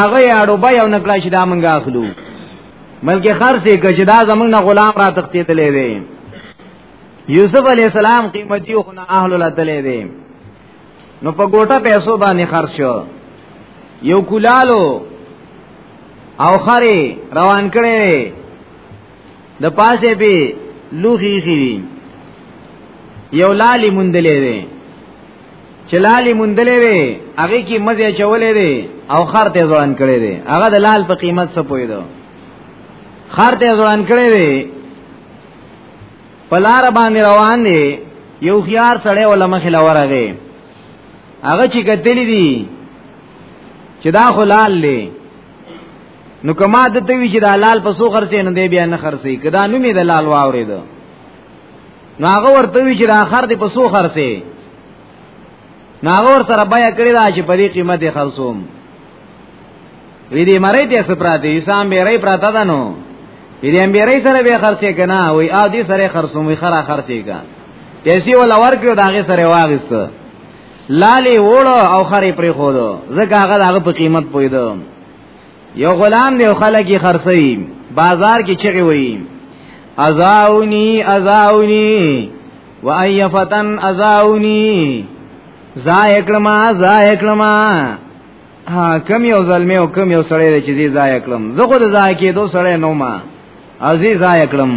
هغه یاړو به یو نکړه چې دا منګه اخلو بلکې خرڅې کچ دا زمنګ نه غلام را تختیدلې وي یوسف علی السلام قیمتي خو نه اهل لدلې وي نو په ګوټه پیسو باندې خرڅ شو یو کولالو او خري روان کړي د پاسه به لوخي خيري یو لالی مندلې وي چلالی مندلې وي هغه کې مزه چولې دي او خر ته ځوان کړي دي هغه د لال په قیمت څه پوي دو خر ته ځوان کړي دي پلار باندې روان دي یو خيار سړی ولما خلا ورغه هغه چې کتلې دي چې دا خلال لې نو کما د ته وی چې د حلال په سو خرڅې نه دی بیا نه خرڅې کدا نو می د لال واورید نو هغه ورته وی چې دا خر دې په سو خرڅه نو هغه ور سره بیا کړی دا چې په دې قیمت یې خرڅوم وی دې مړې دې سپراته یسام به رې پراته ده نو وی دې به رې سره به خرڅه کنا وی ا دې سره خرڅوم وی خره خرڅه کا پیسې ولا ورکړو دا هغه سره واغست لالی وړو او خرې پرې خودو زګه هغه هغه په قیمت پویدو یو غلام دی خلک یې خرڅوي بازار کې چغې وایي ازاونی ازاونی و ای فتن ازاونی زای کړم زای کړم ها کم یو زلمی او کم یو سړی چې زی زای کړم زه خو د زای کې دو سړی نو ما ازي زای کړم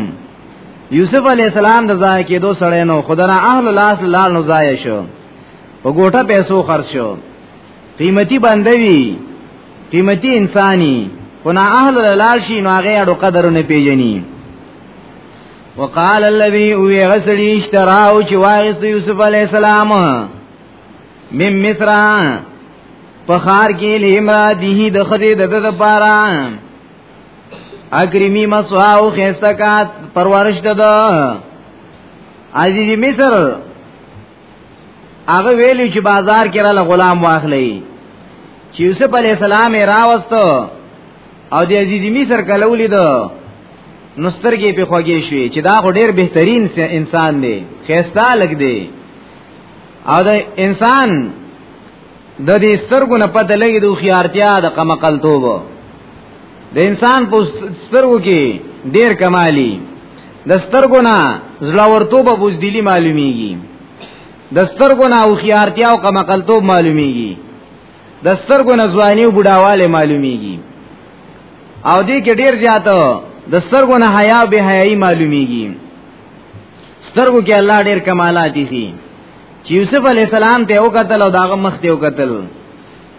یوسف علی السلام د زای کې دو سړی نو خدای اهل لاس لال نو زای شو په ګوټه پیسو خرج شو قیمتي بندوي قیمتي انساني کنا اهل لال شي نو هغه اړو قدر نه پیژني وقال الذي هو غسلی اشترا او چې واغست یوسف علی السلام مم مصر پخار کې لیمرا دیه د خدای د د پارا اکرمی مسوا او خیسکات پرورش ده عزیز مصر هغه ویلی چې بازار کې را غلام واخلې چې یوسف علی السلام راوستو او د عزیز مصر کلولې دو نسترګې په خوږې شوې چې دا خو ډیر بهترین انسان دی خيستا لګ دی او د انسان د دې سترګو نه پته لګي د خيارتیا د قمقلتوب د انسان په سترګو کې ډیر کمالی د سترګو نه زړورتوب او بوزدلی معلومیږي د سترګو نه او خيارتیا او کمقلتوب معلومیږي د سترګو نه ځواني او بډاواله معلومیږي او دې کې ډیر زیات د سترګو نه حیا او بهایي معلومیږي سترګو کې الله ډیر کمالات دي چې یوسف علی السلام ته وکتل او داغه مخ ته وکتل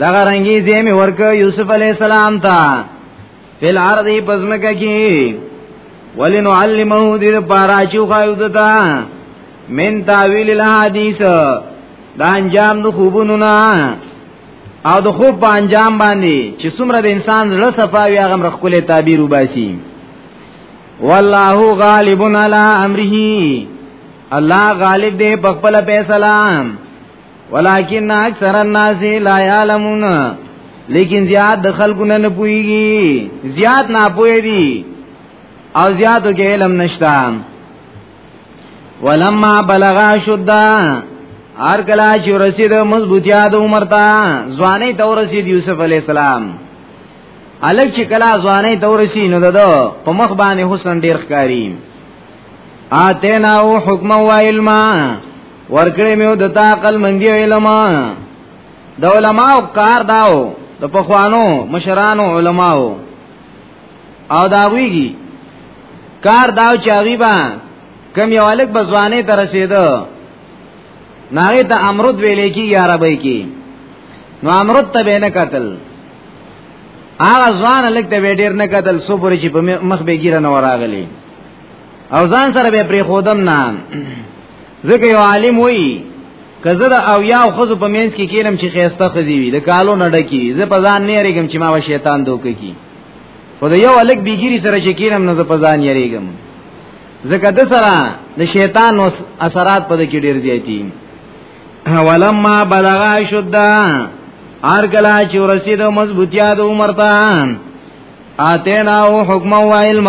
دغه رنگي زمي ورک یوسف علی السلام ته فل ارض پزمکه کی ولنعلمه دې پارا چو خایو دتا من تاویل الحدیث دا انجام د خوبونو نه او د خوب په انجام باندې چې څومره د انسان زړه صفاوي هغه مرخکلې تعبیر وباسي والله غالب علی امره الله غالب دې په خپل فیصله ولكن اکثر الناس لا يعلمون لیکن زیاد د خلکو نه پويږي زیاد نه پوي دي او زیادو کې علم نشتا ولما بلغا شدا هر کلا چې رسید مضبوطیا د عمر ته ځواني ته رسید یوسف علی السلام الک چې کلا ځواني ته رسید نو ددو په مخ باندې حسن ډیر ښکاری آتینا او حکم و علما ورکړې مې د تا عقل مندي علم د علماء کار داو د پخوانو مشرانو علماء او دا ویږي کار داو چې غیبا کم یو الک بزوانه تر رسیدو ناغی تا امرد ویلے کی یا ربی کی نو امرد تا بے نکتل آغا زوان لگ تا بے دیر نکتل سو پوری چی پا مخ بے گیر نوراغلی او ځان سره به پری خودم نه ځکه یو عالم وایي کزه د او یا خو په مینس کې کینم چې خيسته خزي وي د کالو نه ډکی زه په ځان نه ریګم چې ما و شیطان دوک کی خو د یو الګ بیګری سره چې کینم نو زه په ځان یې ریګم زکه د سره د شیطان اوس اثرات په دې کې ډیر زیاتی ولما بلغ شدا ار کلا چې ورسید مضبوطیا د عمر ته اتینا او حکم و علم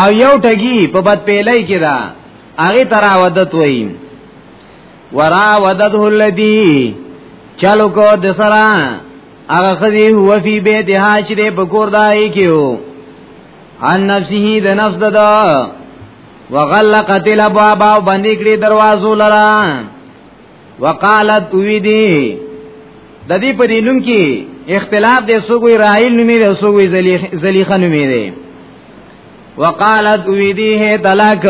او یو ټګي په بد پیلای کې دا هغه ترا ودت وای ورا ودت الذی چلو کو د سرا هغه خدي هو فی بیت هاشره په کور دای کېو ان نفسه د نفس ددا وغلقت الابواب او باندې کړې دروازو لرا وقالت وی دی د دې په دې نوم کې اختلاف دی سوګوي رایل نومې دی سوګوي زلیخه نومې دی وقالت وی دی هه طلاق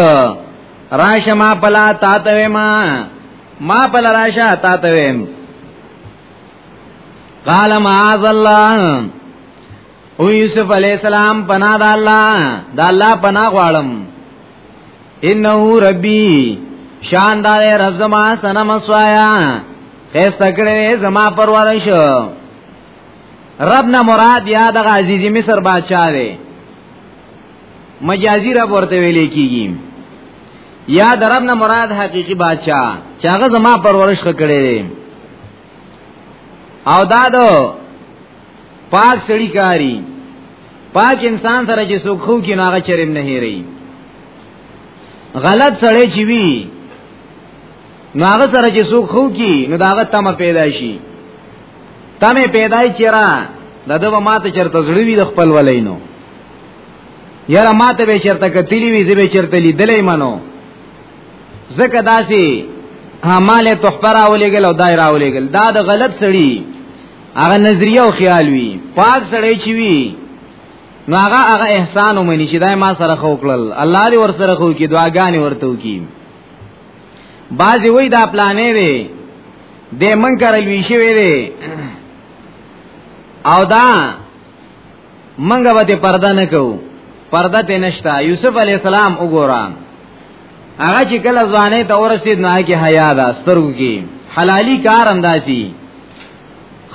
راشه ما پلا تا ته ما ما پلا راشه تا ته قال معاذ الله او یوسف علی السلام پنا د الله د الله پنا غواړم انه ربی شان دار رب زما سنم سوایا خیست کړي زما پرورش رب نه مراد یا د عزیزی مصر بادشاہ دی مجازی رب ورته ویل کیږي یا د رب نه مراد حقیقی بادشاہ چې هغه زما پرورش کړي او دا دو پاک سړی کاری پاک انسان سره چې څوک خو کې ناغه چرېم نه هېری غلط سړی چې وی ناغه سره چې څوک خو کې نو داغه تمه پیدا شي تمه پیدا چیرې دغه ماته چرته زړوي د خپل ولینو یاره ماته به چرته کتلی وی زه به چرته لیدلې منو زکه داسي هماله تحفه راولېګل او دای راولېګل دا د غلط سړی هغه نظریه او خیال وی پاک سړی چی وی نو هغه هغه احسان ومني چې دای ما سره خو کړل الله دې ور سره خو کې دعاګانې ورته وکي بعضی وای دا پلانې دی د منکر لوي شوی دی او دا منګه به پرده نه کو پرده ته نشتا یوسف علی السلام وګورا هغه چې کله ځوانه ته ورسید نه کې حیا ده سترګو کې حلالي کار انداسي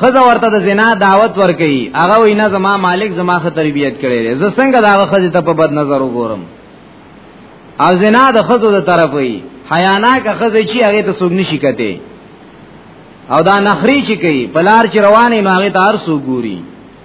خزه ورته د زنا دعوت ورکي هغه وینا زما مالک زما خه تربيت کړي زه څنګه دا خزه ته په بد نظر وګورم او زنا د خزو د طرف وي حیانا که خزه چی هغه ته سوګ نشي کته او دا نخري چی کوي پلار چې روانه نو هغه ته هر سو ګوري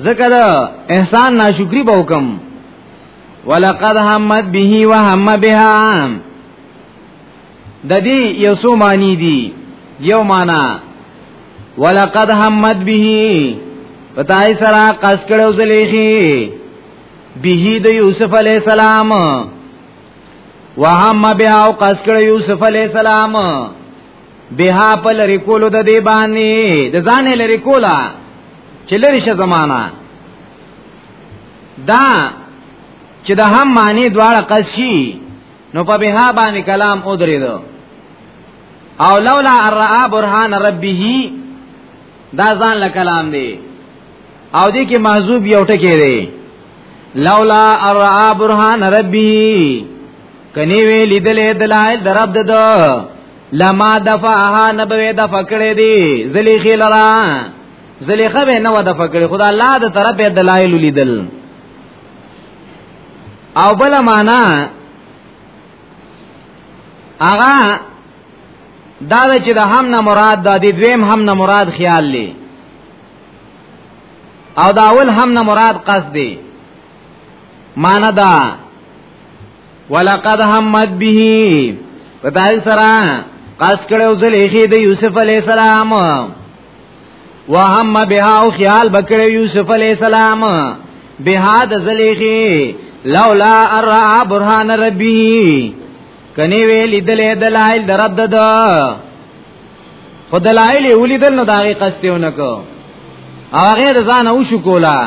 ذکر احسان ناشکری به وکم ولقد همت به وهم بها د دې یو څو معنی دي یو معنا ولقد همت به پتاي سره قص کړو زلیخي به د یوسف علی السلام وهم بها او قص کړو یوسف علی السلام بها په لری کولو د دی باندې د ځان لری کولا چې لری شه زمانہ دا چې د هم معنی دواړه قصي نو په بها باندې کلام او درېدو او لولا الرا برهان ربه دا ځان له کلام دی او دې کې محذوب یو ټکی دی لولا الرا برهان ربه کني وی لیدلې دلایل درب د لما دفعها نبوي د فکړې دي زلیخې لرا زلیخه به نو د فکړې خدا الله د طرف دلایل لیدل او بل معنا اغا دا چې د هم نه مراد د دې دویم هم نه مراد خیال لې او دا اول هم نه مراد قصد دی معنا دا ولقد همت به په دای سره قاس کړو زلیخی د یوسف علی السلام وهم بها او خیال بکړو یوسف علی السلام بها د زلیخی لولا ارا برهان ربی کنی ویل دلې دلایل درد ده په دلایل ولیدل نو داغه قصدونه کو هغه د ځان او شو کولا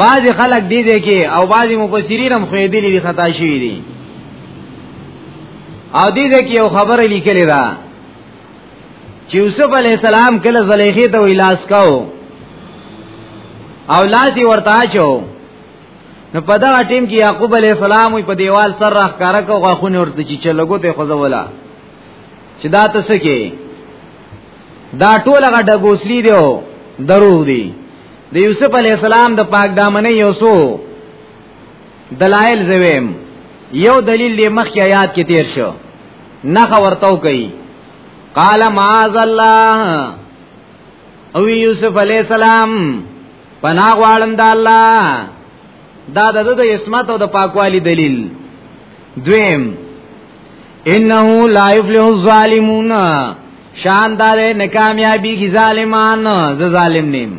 بعض خلک دې دې کې او بعض مفسرین هم خو دې دې خطا شوی دي او دې دې کې یو خبره لیکلې ده چې یوسف علی السلام کله زلیخې ته ویلاس کاو او لاسی ورته چو نو په دا ټیم کې یعقوب علی السلام په دیوال سر راخ کارا کو غاخونه ورته چې چلګو ته خوځولا چې دا تاسو کې دا ټول هغه د ګوسلی دیو دروغ دی د یوسف علی السلام د پاک دامنې یوسو دلایل زویم یو دلیل دی مخ کې آیات کې تیر شو نه ورتاو کوي قال معاذ الله او یوسف علی السلام پنا غواړم د الله دا د د عصمت او د پاکوالی دلیل دویم انه لا یفلح الظالمون شاندار نکامیابی کی ظالمان ز ظالم نیم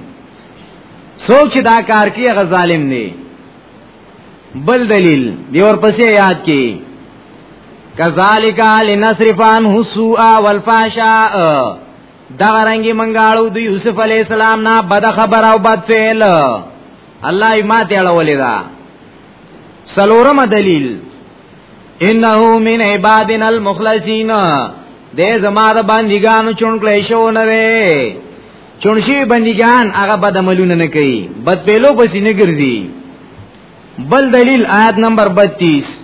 سوچ دا کار کی غ ظالم دی بل دلیل دی اور پسې یاد کی کذالک لنصرفان حسوا والفاشا دا رنګي منګاړو د یوسف علی السلام نه بد خبر او بد فعل الله یې ما ته اړولې دا سلورم دلیل انه من عبادنا المخلصین دې زما د باندېګانو چون کړې شو نه وې چونشي باندېګان هغه بد عملونه نه کوي بد پیلو پسې نه ګرځي بل دلیل آیات نمبر 32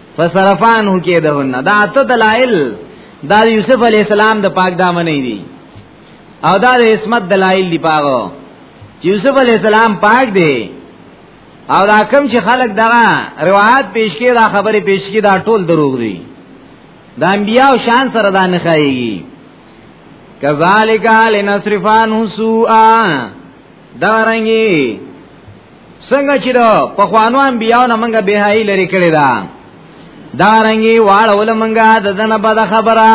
فصرفان هو کې دهن دا ته دلائل دا یوسف علی السلام د پاک دامن نه دی او دا د عصمت دلائل دی پاغو چې یوسف علی السلام پاک دی او دا کم چې خلک دغه روایت پیش کړي دا خبره پیش کړي دا ټول دروغ دي د انبیاء شان سره دا نه خایي کذالک لنصرفان سوءا دا رنګي څنګه چې دا په خوانو انبیانو نه منګه بهایي لري کړی دا دا رنګي واړه ول منګه د دنه بد خبره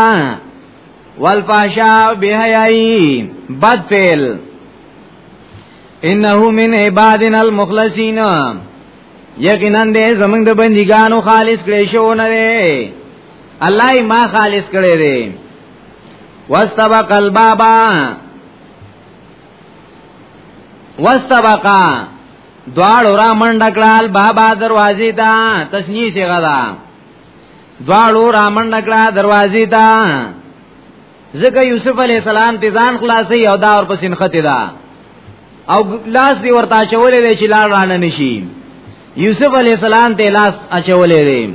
والفاشا بهایي بد فعل انه من عبادنا المخلصین یقینا دې زمنګ د بندګانو خالص کړي شو نه دی الله ما خالص کړي دی واستبق البابا واستبقا دوال را منډه کړل بابا دروازې ته تسنی سی غدا دوال را منډه کړه دروازې ته ځکه یوسف علی السلام ته ځان خلاصي او دا ور پسین خته دا او لاس دی ورته چولې وی چې لار رانه نشي یوسف علی السلام ته لاس اچولې دی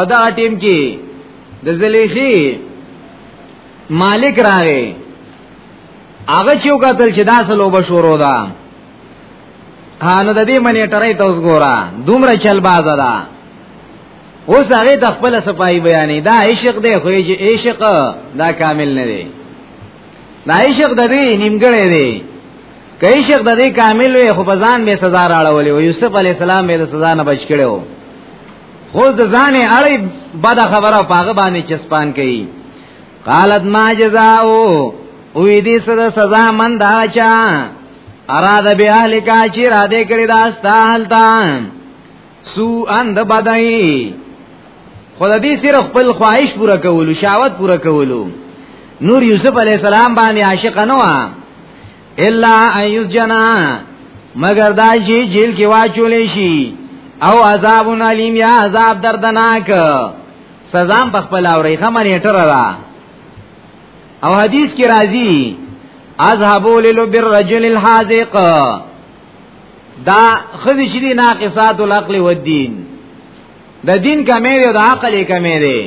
ادا ټیم کې د زلیخی مالک راغی هغه چې وکتل چې دا سلو بشورو ده هانو د دې منی ټرې توس ګورا دومره چل باز ده اوس هغه د خپل صفائی بیانې دا عشق دی خو یې عشق دا کامل نه دی دای شیخ د دې نیمګړې دی کای شیخ د دې کامل وي خو په ځان به سزا راړولې او یوسف علی السلام به سزا نه بچ کړو خو د ځان اړې بد خبره پاغه باندې چسپان کړي قالت ما جزاو او دې سره سزا من دا چا اراد به اهل کا چې را دې کړی دا ستا حالت سو اند بدای خو د دې سره خپل خواهش پوره کولو شاوت پوره کولو نور یوسف علی السلام باندې عاشق نه و الا ایس جنا مگر دا شی جیل کې واچول شي او عذاب علیم یا عذاب دردناک سزا په خپل اوري خمنه ټر را او حدیث کې راځي اذهبوا للبر رجل الحاذق دا خذ شدي ناقصات العقل والدين د دین کمې دی او د عقل کمې دی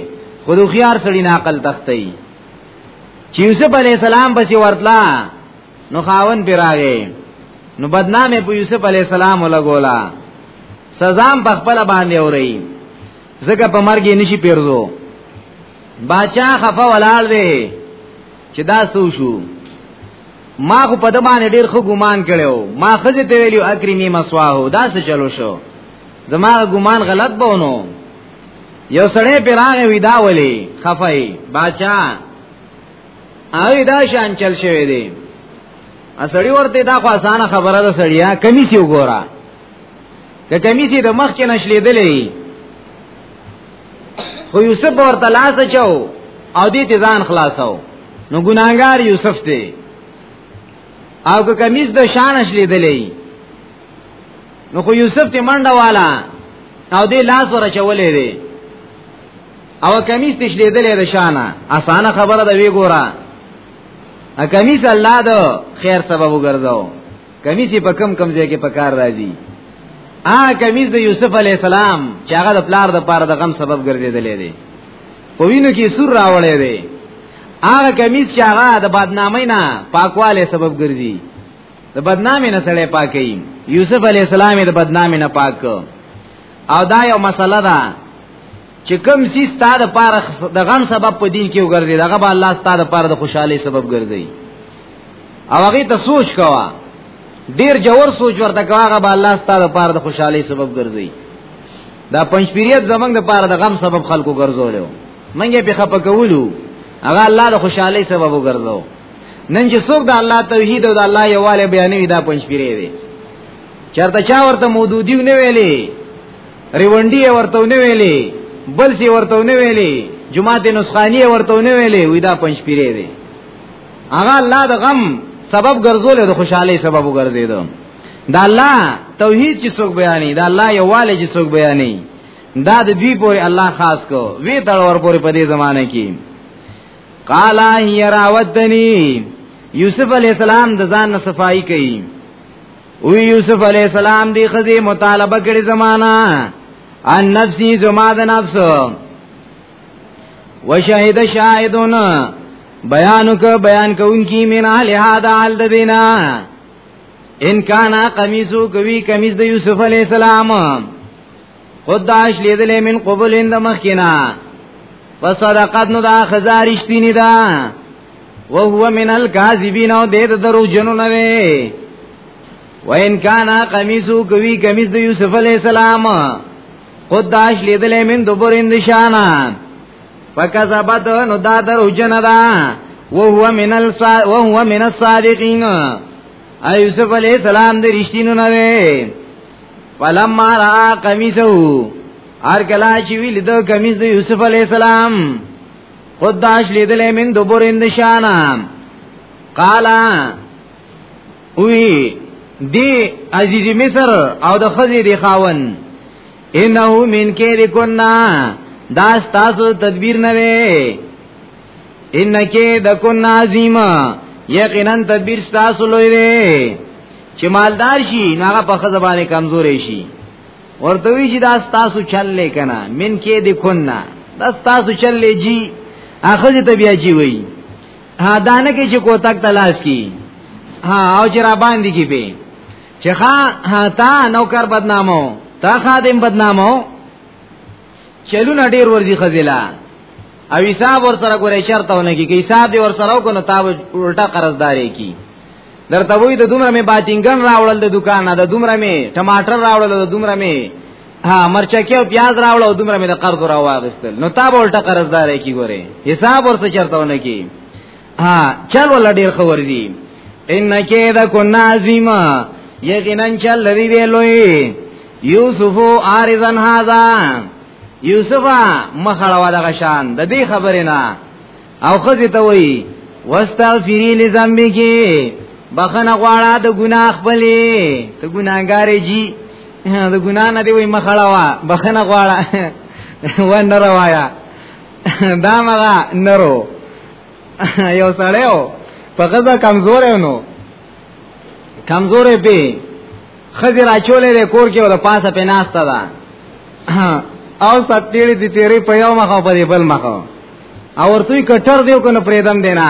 خو د خيار سړی نه عقل تختی چې یوسف علی السلام پسې ورتلا نو خاون پیراغې نو بدنامه په یوسف علی السلام ولګولا سزام په خپل باندې اوري زګه په مرګ نشي پیرزو باچا خفا ولال دی چې دا سو شو ما خو په دمانه ډیر خو ګمان کړو ما خځه ته ویلو اکرمی مسواهو دا څه چلو شو زما ګمان غلط بونو یو سړی پیراغه ودا ولی خفای باچا آی دا شان چل شوی دی اسړی ورته دا خو اسانه خبره ده سړیا کمی سی وګورا که کمی سی د مخ کې نشلیدلې خو یوسف ورته لاس چاو او دې ته ځان خلاصو نو ګناګار یوسف دی او که کمیز د شان شلیدلې نو خو یوسف ته منډه والا او دې لاس ورچولې دی او کمیس تشلیدلې د شانه اسانه خبره ده وی ګوره ا کمیس الله د خیر سبب وګرځاو کمیس په کم کم ځای کې پکار راځي ا کمیس د یوسف علی السلام چې هغه د پلار د پاره د غم سبب ګرځیدلې دی په وینو کې سور راوړې دی هغه کمیس چې هغه د بدنامۍ نه پاکواله سبب ګرځي د بدنامي نه سره پاکي یوسف علی السلام د بدنامي نه پاک او دا یو مسله ده چې کوم سي ستاره پار د غم سبب په دین کې وګرځي دغه به الله ستاره پار د خوشحالي سبب ګرځي او هغه ته سوچ کوا ډیر جوور سوچ ورته کوا هغه به الله ستاره پار د خوشحالي سبب ګرځي دا پنځپیریت زمنګ د پار د غم سبب خلکو ګرځولیو منګه په خپه کولو هغه الله د خوشحالي سبب وګرځاو نن چې څوک د الله توحید او د الله یواله بیانوي دا پنځ پیری دی چرته چا ورته مودودی نه ویلې ریونډي ورته نه ویلې بل سی ورته نه ویلې جماعت نسخانی ورته نه ویلې وې دا پنځ پیری دی هغه الله د غم سبب ګرځول د خوشحالي سبب ګرځیدو دا الله توحید چې څوک بیانې دا الله یواله چې څوک بیانې دا د دوی پورې الله خاص کو وی تړ ور پورې په دې زمانه کې قال هي راودني یوسف علی السلام د ځان نه صفائی کوي او یوسف علی السلام دی خزي مطالبه کړي زمانہ ان نفسي زما د نفس وشهد شاهدون بیانو که بیان کوونکی من اهل هذا حال د دینا ان کان قمیصو کوي قمیص د یوسف علی السلام خود داش لیدلې من قبول اند مخکینا فصدقت نو دا خزار اشتینی دا وهو من الكاذبین او دې د درو جنو نه وي وان کان قمیصو کوي قمیص د یوسف علی السلام خود داش لیدلې من دبر اند شانا فکذبت نو دا درو جن دا وهو من الصا وهو من الصادقین ایوسف علی السلام د رښتینو نه وي فلما را قمیصو هر کلا چې ویل د قمیص د یوسف علی السلام خداش لیدلې من دوبرین د شانا قالا وی دی عزیز مصر او د خزی دی خاون انه من کې دی کنا دا تاسو تدبیر نه وي انکه د کنا عظیم یقینا تدبیر تاسو لوی دی چې مالدار شي نو هغه په خزه باندې کمزورې شي ورته وی چې دا تاسو چل لیکنه من کې د کنا دا تاسو چل لږي اخذ ته بیا جی وی ها دانه کې چې کوتک تلاش کی ها او چې را باندې کې به چې ها تا نوکر بدنامو تا خادم بدنامو چلون ډیر ورځي خزلا او حساب ور سره ګورې شرطونه کې حساب دی ور سره کو نو تا الټا قرضداري کی درته وای د دومره می باتینګن راوړل د دکان د دومره می ټماټر راوړل د دومره می ها مرچکی او پیاز راوړل او دومره می د قرض راوغستل نو تا به الټه قرضدار کی ګوره حساب ورته چرتهونه کی ها چل ول ډیر خبر دی ان کې دا کو نازیما یقینا چل لري دی لوی یوسف ارزن هاذا یوسفا مخړه ولا غشان د دې خبرې نه او خزه ته وی واستغفری لذنبک بخنه غواړه د ګناه خپلې ته ګناګارې جی د ګناه نه دی وای مخړه وا بخنه غواړه و نه روایا دا مغه نرو یو سړیو په غزا کمزور نو کمزور به خزر اچولې له کور کې او د پاسه په ناشته ده او ستېړي دي تیری په یو مخه په بل مخه او ورته کټر دیو کنه پریدم دینا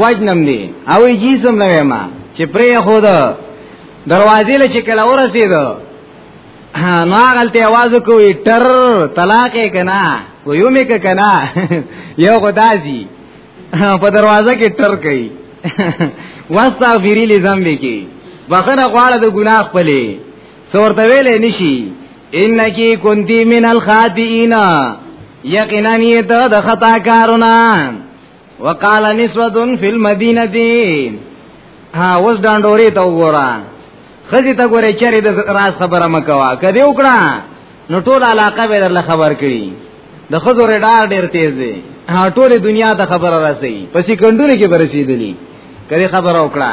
وجنم دی او جیسم نه ما چې پرې خو دا دروازې له چې کله ورسېد نو غلطه आवाज کوي ټر طلاق کنا و یو میک کنا یو خدازي په دروازه کې ټر کوي واستغفری لذنب کی وخنه غواړه د ګناه خپلې سورته ویلې نشي انکی کنتی من الخاطئین یقینا یت د خطا کارونه وقال نسوه فی المدینه ها اوس ډانډوري ته وګوره خزی ته ګوره چری د راز خبره مکوا کدی وکړه نو ټول علاقه به درله خبر کړي د خزو رډار ډیر تیز دی ها ټول دنیا ته خبره راسي پسې کندونه کې برسیدلی کدی خبره وکړه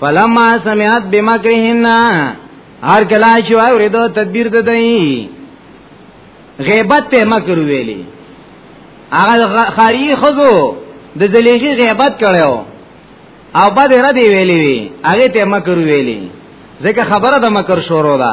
فلما سمعت بمکرهن هر کله چې اوریدو تدبیر د دی غیبت ته مکر ویلی هغه خاری خزو د زلیخی غیبت کړو او بعد را دی ویلی هغه ته مکر ویلی ځکه خبره د مکر شروع ده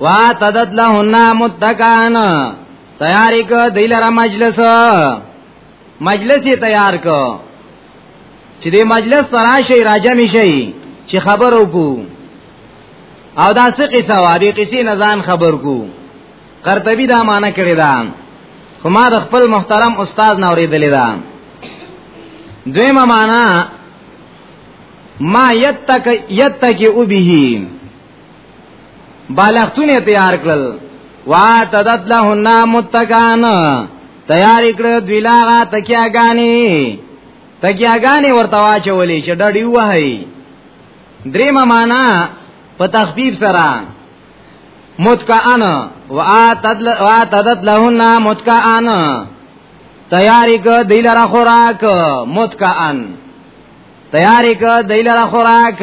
وا تدد لهن متکان تیاری کو دیلرا مجلس مجلس یې تیار کو چې دې مجلس تراشي راجم شي چې خبر وکړو او دا څه قصه وا دې قصې نه ځان خبر کو قرطبي دا معنی کړی دا خو ما د خپل محترم استاد نه اوریدلې دا دویمه معنی ما یتک یتک او به بالښتونه تیار کړل واتدت لهن متکان تیار کړل دوی لاغه تکیاګانی تکیاګانی ورته واچولې چې ډډی وهی دریمه معنا په تخفیف سره متکان واتدت لهن متکان تیاری که دیل را خوراک متکان تیاری که دیل را خوراک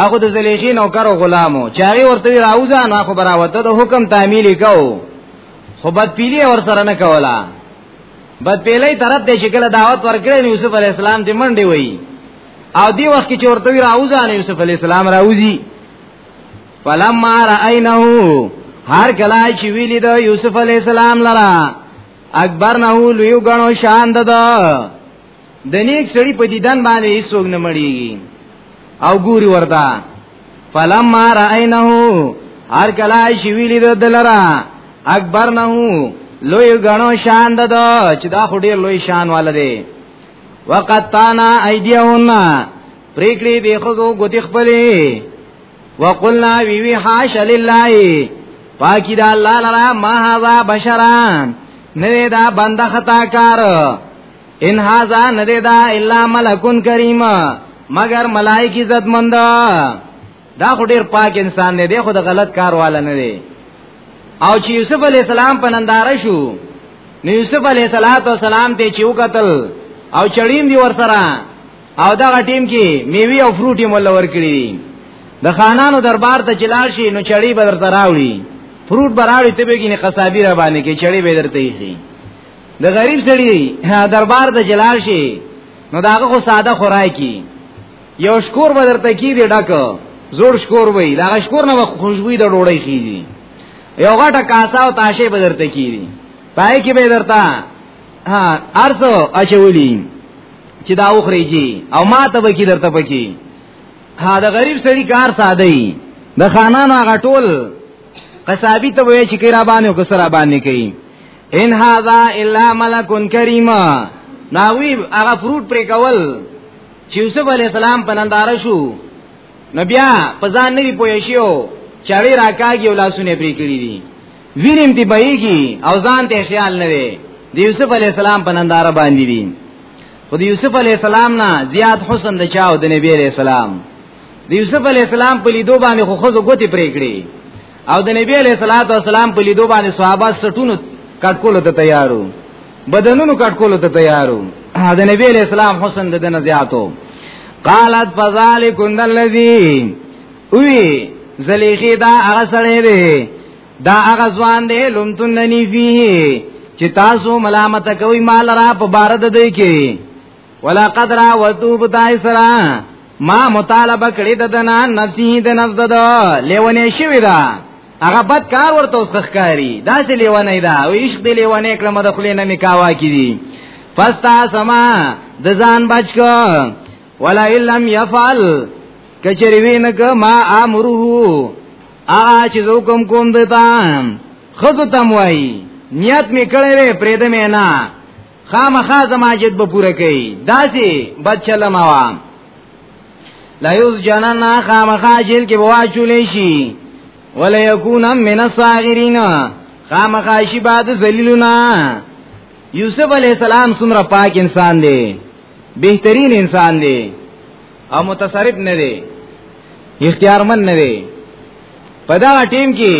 هغه د زلیخی نوکر او غلامو چاغي ورته راوځه نو خو براوته د حکم تعمیل کو خو بد پیلی ور سره نه کولا بد پیلی طرف ته شکل دعوت ورکړې نو یوسف علی السلام دې منډي وای او دی وخت کې ورته راوځه نو یوسف علی السلام راوځي فلما راینه هر کله چې ویلی د یوسف علی السلام لرا اکبر نه لوی غنو شان دد د نیک سړی په دیدن باندې هیڅوک نه مړیږي او ګوري ورته فلما راینه هر کله چې ویلی د دلرا اکبر نه لوی غنو شان ده چې دا خو ډیر لوی شان والده وقطانا ایدیهن پریکړي دی خو ګوتی خپلې وقلنا وی وی حاش لله پاکی دا الله لرا ما هوا بشران نه دا بنده خطا کار ان هاذا ندیدا الا ملکون کریم مگر ملائک عزت مند دا خو ډیر پاک انسان دی خو د غلط کار والا نه دی او چې یوسف علی السلام په نندار شو نو یوسف علی السلام ته چې وکتل او چړیم دی ور سره او دا ټیم کې میوي او فروټ یې مول ور کړی دي د خانانو دربار ته چلار شي نو چړی بدر تراوړي فروټ براوړي ته به کې نه قصابی را باندې کې چړی به درته یې د غریب سړی دربار د جلال شي نو داغه خو ساده خورای کی یو شکور به درته کی دی ډک زور شکور وای دا شکور نه خوشبوئی د ډوړی کیږي یو غټه کاسا او تاشه به درته کیږي پای کی به درته ها ارزو اچولی چې دا اوخریږي او ما ته به کی درته پکی ها د غریب سړی کار ساده ای د خانانو هغه ټول قصابی ته وای چې کرا باندې او کسرا باندې کوي ان هذا الا ملک کریم ناوی هغه فروټ پرې کول چې یوسف علی السلام په ننداره شو نبیا په ځان نه دی پوه شو چاړي راکاږي او لاسونه پرې کړی دي وینم دی بهيږي او ځان ته خیال نه دی د یوسف علی السلام په ننداره باندې دي خو د یوسف علی السلام نه زیات حسن د چاو د نبی علی السلام د یوسف علی السلام په لیدو باندې خو خزو ګوتی پرې کړی او د نبی علیہ الصلوۃ والسلام په لیدو باندې صحابه سټونو کټکول ته تیارو بدنونو کټکول ته تیارو د نبی علیہ السلام حسن د دنه زیاتو قالت فذلکن الذی وی زلیخی دا هغه سره دی دا هغه ځوان دی لمتن نی فيه چې تاسو ملامت کوي مال را په بار د دوی کې ولا قدر وتوب دای سرا ما مطالبه کړی د دنا نفسي د نفس د لیونې شوی دا هغه بد کار ورته وسخکاری دا چې لیونې دا او عشق دی لیونې کړم د خلې نه میکاوا کیدی فستا سما د ځان بچکو ولا لم يفعل کچری وینک ما امره ا چې حکم کوم دتا خذ تم وای نیت می کړې پرې دې نه خامخا زما جد به پوره کوي داسې بد چلم وام لا یوز جنن خامخا جیل کې بوا چولې شي ولا یکون من الصاغرین خامخا شي بعد ذلیلنا یوسف علی السلام څومره پاک انسان دی بهترین انسان دی او متصرف نه دی اختیارمن نه دی په دا ټیم کې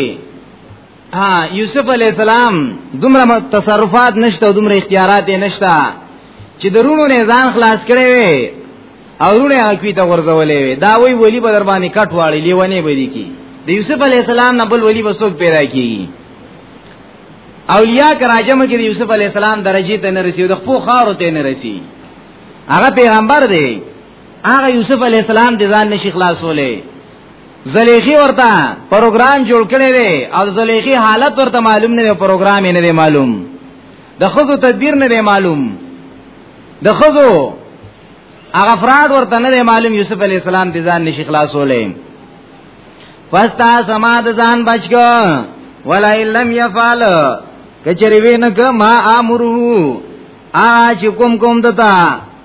ها یوسف علی السلام دومره تصرفات نشته دومره اختیارات نشته چې درونو نه ځان خلاص کړي وي او رونه اکوي ته ورزولې وي دا وی ولی بدر باندې کټ واړی لیونه بری کی د یوسف علی السلام نه بل ولی وسوک پیدا کی اولیاء کراجم کې د یوسف علی السلام درجه ته نه رسیدو د خپل خارو ته نه رسی هغه پیغمبر دی هغه یوسف علی السلام د ځان نشي خلاصولې زلیخی ورته پروګرام جوړ کړی دی او زلیخی حالت ورته معلوم نه دی پروګرام یې نه دی معلوم د خزو تدبیر نه دی معلوم د خزو هغه فراد ورته نه دی معلوم یوسف علی السلام د ځان نشي خلاصولې فستا سما د ځان بچو ولا لم يفعل کچری وینک ما امره ا چې کوم کوم دتا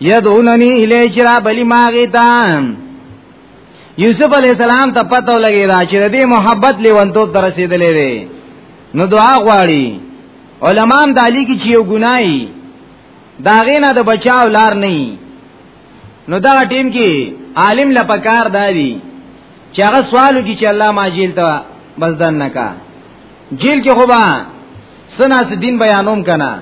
یدعوننی الی چرا بلی ماغی تام یوسف علی السلام ته پته لګی دا چې د محبت لیونتوب تر رسیدلې دی نو دعا غواړي علماء د علی کی چې یو ګنای دا غینه د بچاو لار نه نو دا ټیم کې عالم لپکار دادی چې هغه سوالو کې چې الله ما جیل ته بس دن نکا جیل کې خوبا سنا سي دین بیانوم کنه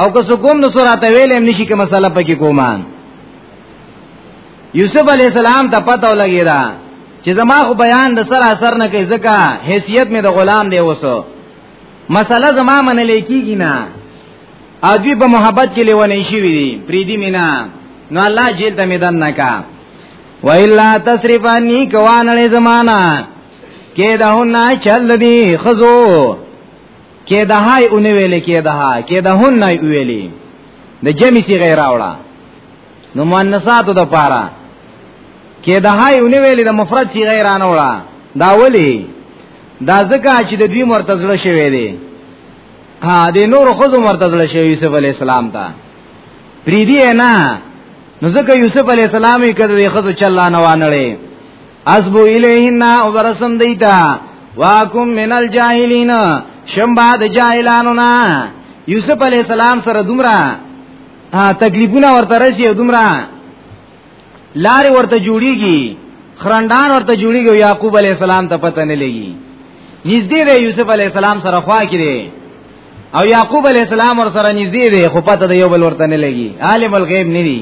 او که څو کوم نو سورته ویلې نشي کې مسله پکې کومان یوسف علی السلام ته پته ولګی دا چې زما خو بیان د سر اثر نه کوي ځکه حیثیت مې د غلام دی وسو مسله زما منلې کیږي نه اجي په محبت کې لیونې شي وي پریدي مینا نو الله جیل ته میدان نکا وإلا تصرفانی کوانړې زمانہ کې دهن چل دی خزو کې دهای اونې ویلې کې دها کې دهن نه ویلې د جمی سی غیر راوړه نو مؤنثاتو د پاره کې د هاي اونې ویلې د مفرد سی غیر نه وړه دا ولی دا ځکه چې د دوی مرتزله شوی دی ها د نور خود مرتزله شوی یوسف علی السلام ته پریدی نه نو ځکه یوسف علی السلام یې کړه د خود چلا نه وانړې اسبو الیهن او برسم دیتا واکم من الجاهلین شم بعد جاهلانو نا یوسف علی السلام سره دومره تکلیفونه ورته راشي دومره لارې ورته جوړیږي خرندان ورته جوړیږي یعقوب علی السلام ته پته نه لګي نږدې دی یوسف علی السلام سره خوا کړي او یعقوب علی السلام ور سره نږدې دی خو پته دی یو بل ورته نه لګي عالم الغیب نه دی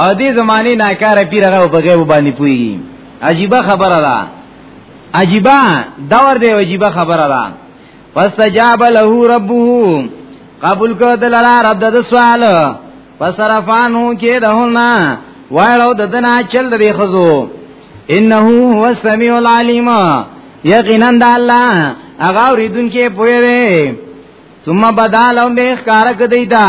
او دې زمانه ناکار پیر هغه په غیب باندې پوي عجیب خبره ده عجیب دور دی عجیب خبره ده فاستجاب له ربه قبول کو دلرا رب د سوال فصرفانو کې دهونه وایلو د دنا چل دی خزو انه هو السمیع العلیم یقینا د الله هغه اوریدونکو پوهه ثم بدالهم به اخکار کدی دا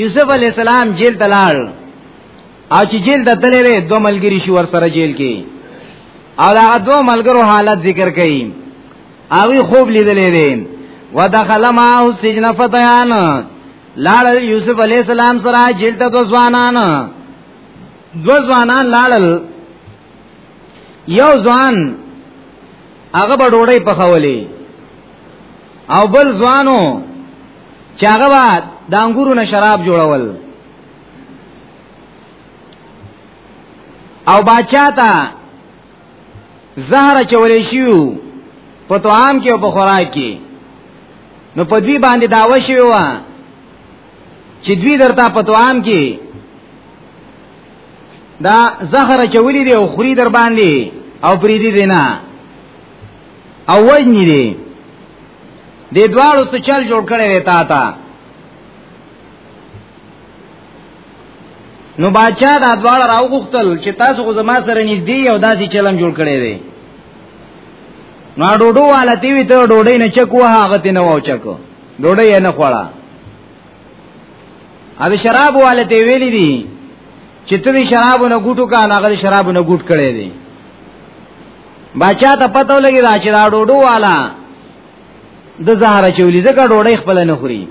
یوسف علی السلام جیل ته لاړ او چې جیل ته تللی وي دوه ملګري شو ور سره جیل کې او دا دوه ملګرو حالت ذکر کړي اوی خوب لیدلې دي ودخل معه السجن فتيان لاړ یوسف علی السلام سره جیل ته دوه ځوانان دوه ځوانان لاړل یو ځوان هغه به ډوړې پخولې او بل ځوانو چې هغه با د انګورو نه شراب جوړول او بچا ته زهر چولې شیو په توام کې او په خوراک کې نو په دې باندې داوا شوی و چې دوی درته په توام کې دا زهر چولې دی او خوري در باندې او پریدي دینا او وجنی دی دې دواړو څه چل جوړ کړي وي تا ته نو بادشاہ دا دواړه راوغختل چې تاسو خو زما سره نږدې یو داسې چلم جوړ کړي وي نو ډوډو والا دی وی ته ډوډۍ نه چکو هغه تی نه وو چکو ډوډۍ نه خوړه ا شراب والا دی ویلی دی چې ته شراب نه ګټو کا نه غل شراب نه ګټ کړي دي بچا ته پته لګی دا چې دا ډوډو والا د زهره چولی زکه ډوډۍ خپل نه خوري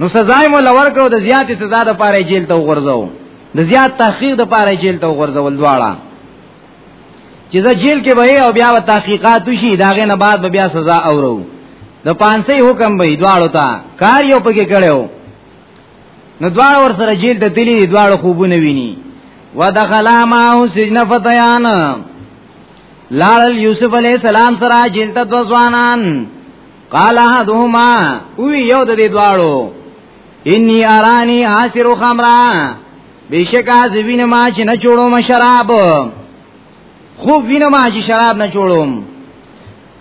نو سزا یې مول ورکړو د زیاتې سزا د پاره جیل ته وغورځو د زیات تحقیق د پاره جیل ته وغورځول دواړه چې دا جیل کې وای او بیا و تحقیقات وشي داغه نه بعد به بیا سزا اورو د پانسي حکم به دواړو ته کار یو پکې کړو نو دواړه ور سره جیل ته تللی دي دواړه خوبونه ویني ودخلا معه سجن فتيان لال یوسف علی السلام سره جیل ته دوزوانان قال احدهما او یو د دې دواړو انی ارانی عاصر خمرا بشکا زوینه ما چې نه چوړو ما شراب خو وینه ما چې شراب نه چوړم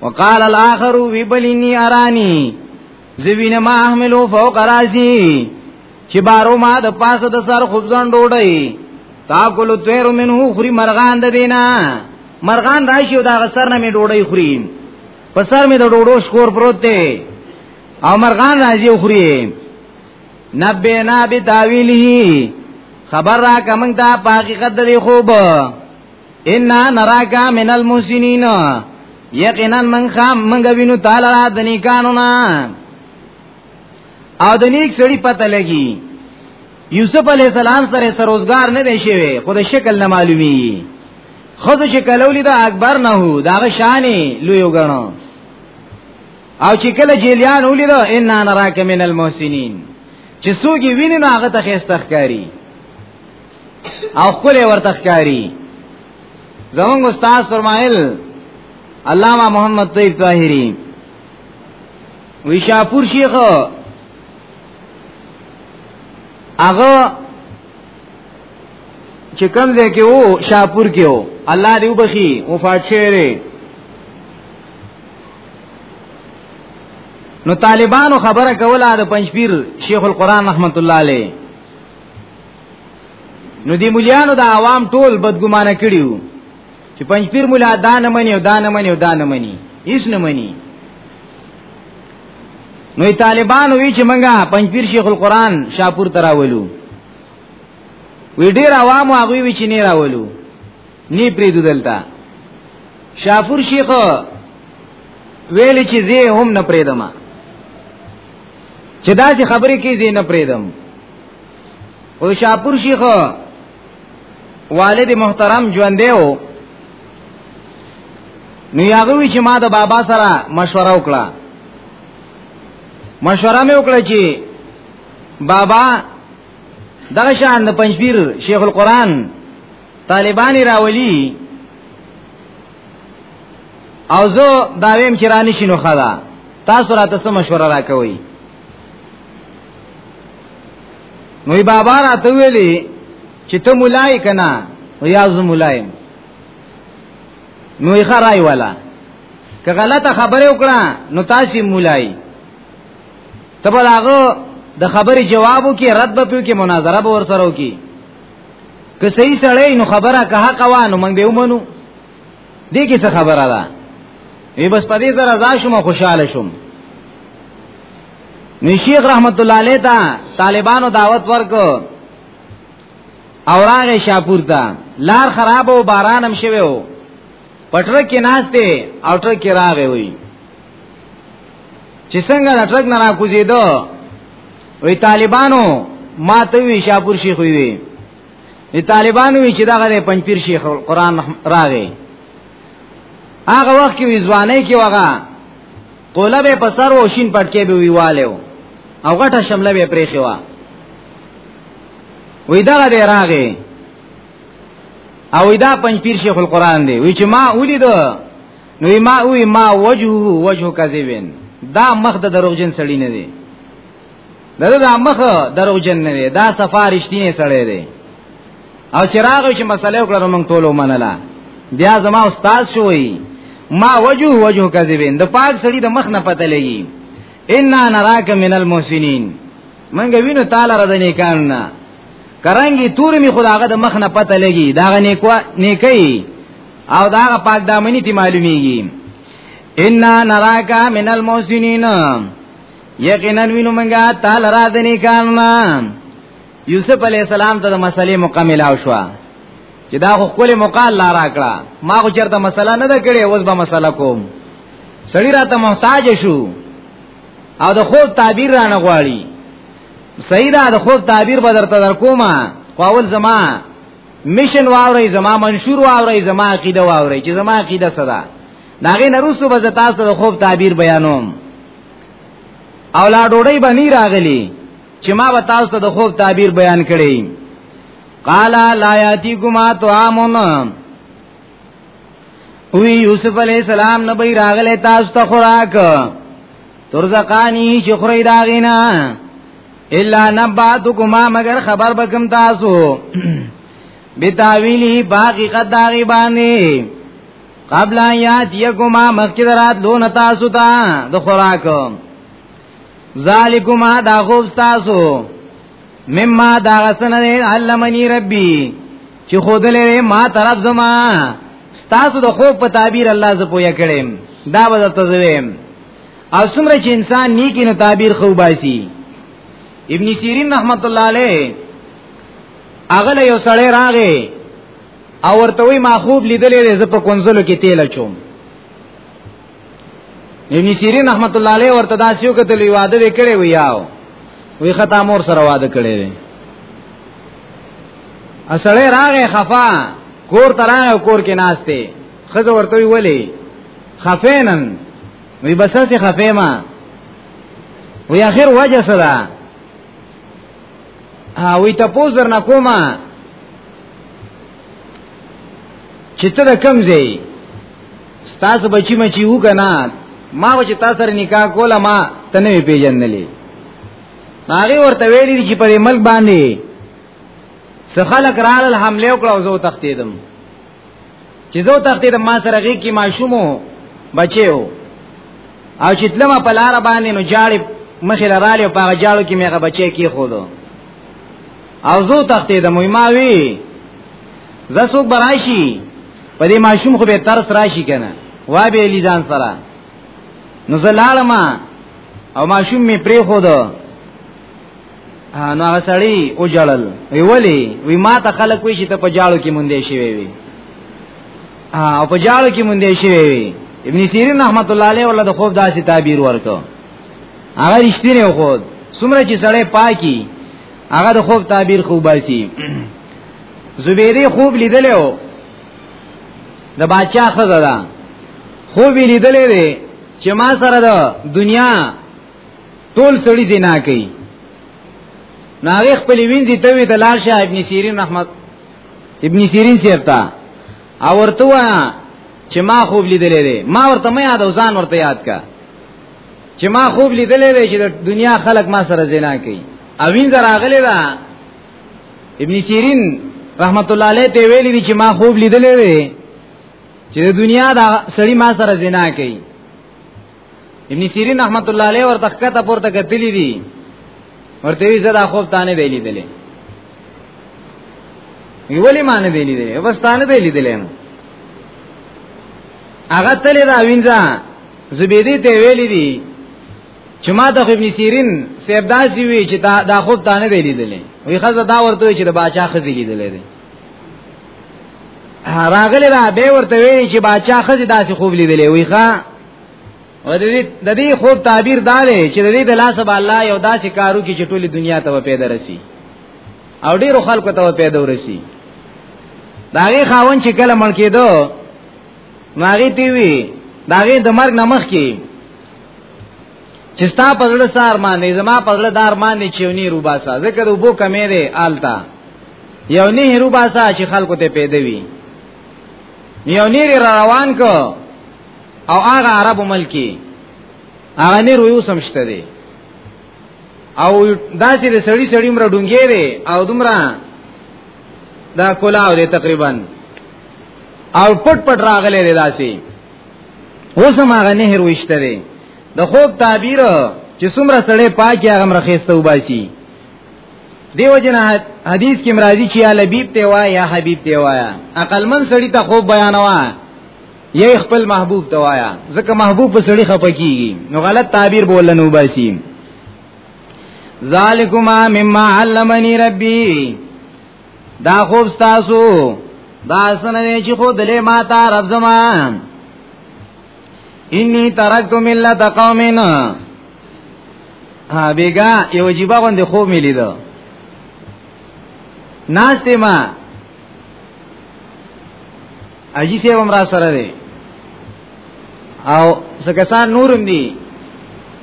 وقال الاخر وی بلنی ارانی زوینه ما احملو فوق رازی چې بارو ما د پاسه د سر خبزان ډوډۍ تاکل تویر منه خوري مرغان د دینا مرغان راشي او دا غسر نه می ډوډۍ خوري په سر می د ډوډو شکور پروت دی او مرغان راځي خوري نبینا بی تاویلی خبر را کمنگ تا پاقیقت دی خوب انا نراکا من المحسنین یقینا من خام منګه وینو تعالی را د نیکانو نه او د نیک سړی پته لګي یوسف علی السلام سره سروزګار نه دی شوی خو د شکل نه معلومی خود چې کلولی دا اکبر نه هو دا شانې لوی وګڼو او چې کله جیلیان ولید ان نراک من المحسنین چې سوګي ویني نو هغه ته خستخکاری او خپل ورته ښکاری زمونږ استاد فرمایل علامه محمد طیب طاهری وی شاپور شیخ هغه چې کوم ځای کې وو شاپور کې وو الله دې وبخي وفات شوی نو طالبانو خبره کوله د پنځپیر شیخ القرآن رحمت الله علیه نو دی مليانو د عوام ټول بدګمانه کړیو چې پنځ پیر مولا دا نه مني او دا نه مني او دا نه مني هیڅ نه مني نو طالبان وی چې منګه پنځ پیر شیخ القرآن شاپور تراولو وی ډیر عوام هغه وی چې نه راولو نی پریدو دلته شاپور شیخ ویل چې زه هم نه پریدم چې دا چې خبرې کې زه نه پریدم او شاپور شیخ والد محترم ژوند دی او نو یاغه وی چې ما د بابا سره مشوره وکړه مشوره مې وکړه چې بابا دغه شان د پنځپیر شیخ القرآن طالبانی راولي او زه دا ویم چې رانی شنو خدا تاسو راته سم مشوره راکوي نوې بابا راته ویلي چې ته مولای کنا او یا زه مولایم نوې خړای والا که غلطه خبره وکړه نو تاسو مولای ته بل هغه د خبرې جوابو کې رد به پیو کې مناظره به ورسره وکي که صحیح سړی نو خبره که حق وانه مونږ به ومنو دې کې څه خبره ده ای بس پدې زر ازا شوم خوشاله شوم نو شیخ رحمت الله علیه ته طالبانو دعوت ورکو او راغې شاپور ته لار خراب او باران هم شوی وو پټر کې ناشته او ټر کې راغې وي چې څنګه د ټرک نه راکوزیدو وی طالبانو ما ته وی شاپور شیخ وی دی طالبانو چې دا غره پنځپیر شیخ قران راغی هغه وخت کې ځواني کې وغه قوله به پسر او شین پټکې به ویواله او غټه شمله به پرې خوا وې دا غره راغی او دا پنځپیر شیخ القران دی وی چې ما ولید نو ما وی ما وجهه وجهه کذبن دا مخ د دروغجن سړی نه دی دغه د مخ درو جن نه دی دا سفارش دینه سړی دی او چراغ چې مسله وکړه موږ ټول ومنله بیا زما استاد شوی ما وجه وجه کذبین د پاک سړی د مخ نه پته لګي ان نراک من المحسنین منګه وینو تعالی را د نیکان نه کرانګي تور می خداغه د مخ نه پته لګي دا نیکوا نیکي او دا پاک دامنی تی معلومیږي ان نراک من المحسنین یقینا وینو منګه تعالی را دني کارنا یوسف علی السلام ته د مسلې مکمله او شو چې دا خو خپل مقال لا راکړه ما خو چرته مسله نه ده کړې اوس به مسله کوم سړی راته محتاج شو او د خوب تعبیر را نه غواړي صحیح ده د خوب تعبیر به درته در کومه خو اول زما میشن واوري زما منشور واوري زما عقیده واوري چې زما عقیده صدا داغه نروسو به تاسو د خوب تعبیر بیانوم او لا ډوډۍ به نه راغلی چې ما به تاسو ته د خوب تعبیر بیان کړی قال لا یاتیکما طعامون وی یوسف علی السلام نبی راغله تاسو ته خوراک ترزقانی چې خوري داغینا الا نباتکما مگر خبر بکم تاسو بتاویلی باقی قد داغی باندې قبل آیات یکما مخکې درات لون تاسو ته د خوراک ذالکما دا خوب تاسو مما دا غسن دی علمنی ربی چې خودلې ما طرف زما تاسو د خوب په تعبیر الله ز پویا کړم دا وځه تزویم او څومره چې انسان نیکی نو تعبیر خو باسي ابن سیرین رحمت الله علیه اغله یو سړی راغی او ورته وی ما خوب لیدلې ده زه په کنزلو کې تیل چوم ابن سیرین رحمت الله علیه ورته داسیو کتل واده وکړي ویاو وی خطا مور سره واده کړي دي اصله راغه خفا کور ترانه کور کې ناشته خزه ورته وی ولی خفینن وی بساسه خفیما وی اخر وجه سره ها وی تاسو درنه کومه چې ته د کم ځای ستاسو بچی مچی و کنه ما چې تاسو سره نکاح کوله ما تنه پیژندلې هغه ورته ویلي چې په ملک باندې څخه لک رال حمله وکړه او زه تختیدم چې زه تختې د ما سره غي کې ماشومو بچیو او چې تلمه په لار باندې نو جاړې مخې لراله په هغه جاړو کې میغه بچی کې خودو او زه تختې د مهماوي زه څوک براشي په دې ماشوم خو به ترس راشي کنه وا به لیزان سره نو زه لاړم او ماشوم می پری خودو نو هغه سړی او جړل وی ولی وی ما ته خلک وی چې ته په جاړو کې مونږ دی شي وی او په جاړو کې مونږ دی شي وی ابن سیرین رحمت الله علیه ولله خوب داسې تعبیر ورکو هغه رښتینی خو څومره چې سړی پاکي هغه د خوب تعبیر خوب باسي زبیری خوب لیدلو د باچا خزه ده خوب لیدلې چې ما سره د دنیا ټول سړی زنا کوي ناغه خپل وینځي ته وی د لاشه ابن سیرین رحمت ابن سیرین سیرتا او ورته وا چې ما خوب لیدلې ده ما ورته مې یاد او ځان ورته یاد کا چې ما خوب لیدلې ده چې د دنیا خلک ما سره زنا کوي او وینځه راغلی ده ابن سیرین رحمت الله علیه ته ویلي دي چې ما خوب لیدلې ده چې د دنیا دا سړی ما سره زنا کوي ابن سیرین رحمت الله علیه ورته کته پورته کتلی دي ورته یې زدا خوب تانه ویلې دلې ویولې مان ویلې دلې بس تانه ویلې دلې هغه تلې دا وینځه زبیدی ته ویلې دي چې ما د ابن سیرین سیب داسي وی چې دا, دا خوب تانه ویلې دلې وی خزه دا ورته چې د باچا خزې لیدلې دي راغلی را به ورته وی چې باچا خزې داسي خوب لیدلې وی ښا او د دې خوب تعبیر دا دی چې د دې د لاس به الله یو داسې کارو کې چې ټولې دنیا ته پیدا رسی او ډیرو خلکو ته پیدا ورسی دا غي خاون چې کله مړ کېدو ماغي تی وی دا غي د مرګ نمخ کې چې ستا په زړه سار باندې زما په زړه دار باندې چېونی روباسا ذکر وبو کمې دی آلتا یو نه روباسا چې خلکو ته پیدا وی یو نه روان کو او هغه عرب ملکی هغه نه رویو سمشته دی او دا چې سړی سړی مر ډونګې دی او دومره دا کولاو دی تقریبا او پټ پټ راغلی دی داسي اوس هم هغه نه رويشته دی د خوب تعبیر چې څومره سړی پاکي هغه مرخيسته وباسي دیو جن حدیث کې مرادی چې یا لبیب ته وای یا حبیب ته وای عقل من سړی ته خوب بیانوا یې خپل محبوب ته وایا ځکه محبوب په سړی خپکیږي نو غلط تعبیر بولنو باسي ذالکما مما علمنی ربی دا خوب تاسو دا سن نه چې خو دلې ما تا رب زمان انی ترکت ملت قومین ها بیگا یو جیبا غوندې خوب ملي ده ناشته ما اجي سي هم را سره دی او سکسان نورم دی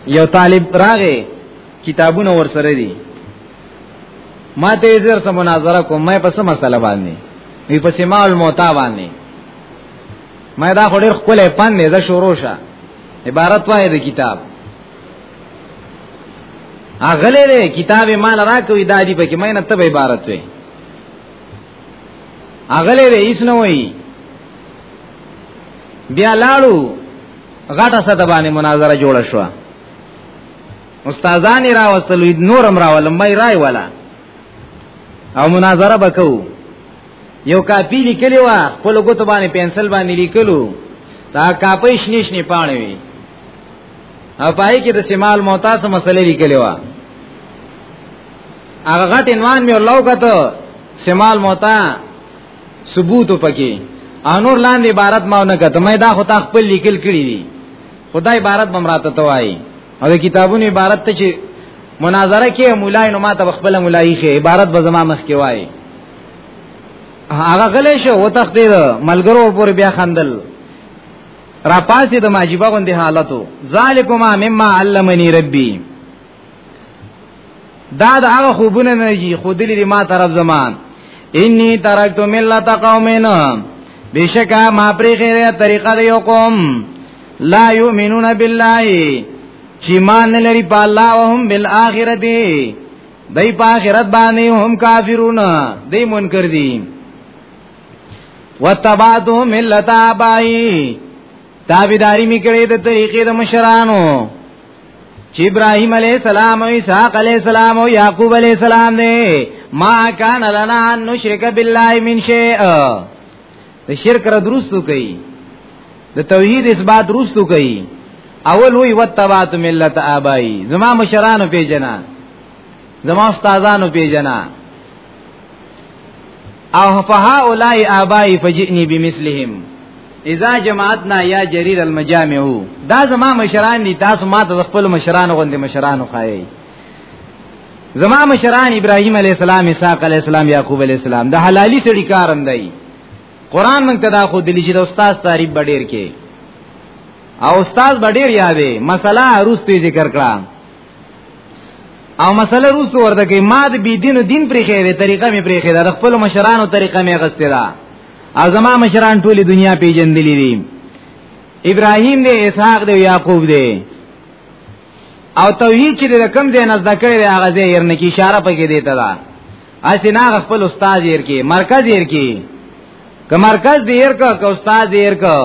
یو طالب راغې کتابونه ور سره دي ما ته یې سره مناظره کوم مې په څه مسله باندې وی په سما الموت باندې مې دا خو ډېر خپل پن نه ده شروع شه عبارت وای د کتاب اغله دې کتاب مال راکوي دادی په کې مې نه ته عبارت وې اغله به هیڅ نه وای بیا لاړو غټه ساده باندې مناظره جوړه شو استادان را وستل نورم را ولم مې راي ولا او مناظره وکاو یو کاپی لیکلی و خپل ګوت باندې پنسل باندې لیکلو دا کاپی شنیش نه پانه وی او پای کې د سیمال معتاص مسلې لیکلی و هغه غټ عنوان مې الله وکړو سمال موتا ثبوت پکې انور لاندې عبارت ما نه کته مې دا خو تا خپل لیکل کړی دي خدای عبارت بمراته توای او کتابونو عبارت ته چې مناظره کې مولای نو ما ته خپل مولای خې عبارت به زما مخ کې وای هغه غلې شو و تخدید ملګرو پر بیا خندل را پاسې د ماجیبه غوندې حالتو ذالکما مما علمنی ربی دا د هغه خوبونه نه دي خو دلی ما طرف زمان انی ترکت ملت قومین بشکا ما پری خیره طریقه دی قوم لا یؤمنون بالله چې مان لري په الله او هم بالآخرت دی په آخرت باندې هم کافرون دی منکر دي وتبعتهم ملت ابای تابعداري میکړې د طریقې د مشرانو چې ابراهيم عليه السلام او اسحاق عليه السلام او يعقوب عليه السلام دې ما کان لنا ان نشرک بالله من شيء د شرک را درستو کوي د توحید اثبات درستو کوي اول وی وتبات ملت ابای زما مشرانو پیجنا زما استادانو پیجنا او فها اولای ابای فجئنی بمثلهم اذا جماعتنا یا جریر المجامع دا زما مشران دي تاسو ما ته خپل مشران غوندي مشران خوایي زما مشران ابراهيم عليه السلام اسحاق عليه السلام يعقوب عليه السلام د حلالي سړي کارم دی قران موږ ته دا خو د لجید استاد تعریف بډیر کې او استاد بډیر یادې مسله روسته ذکر کړه او مسله روس ورته کې ما د بی دین دین پرې خېره طریقه مې پرې خېره د خپل مشرانو طریقه مې غستې ده او زما مشران ټولې دنیا پیژندلې دي ابراهیم دی اسحاق دی یعقوب دی او توحید چې د کم ځای نزد کړی دی هغه ځای ير نه کی اشاره پکې دی ته ده اسی نه خپل استاد ير کې مرکز ير کې که مرکز دی ير کا که استاد ير کا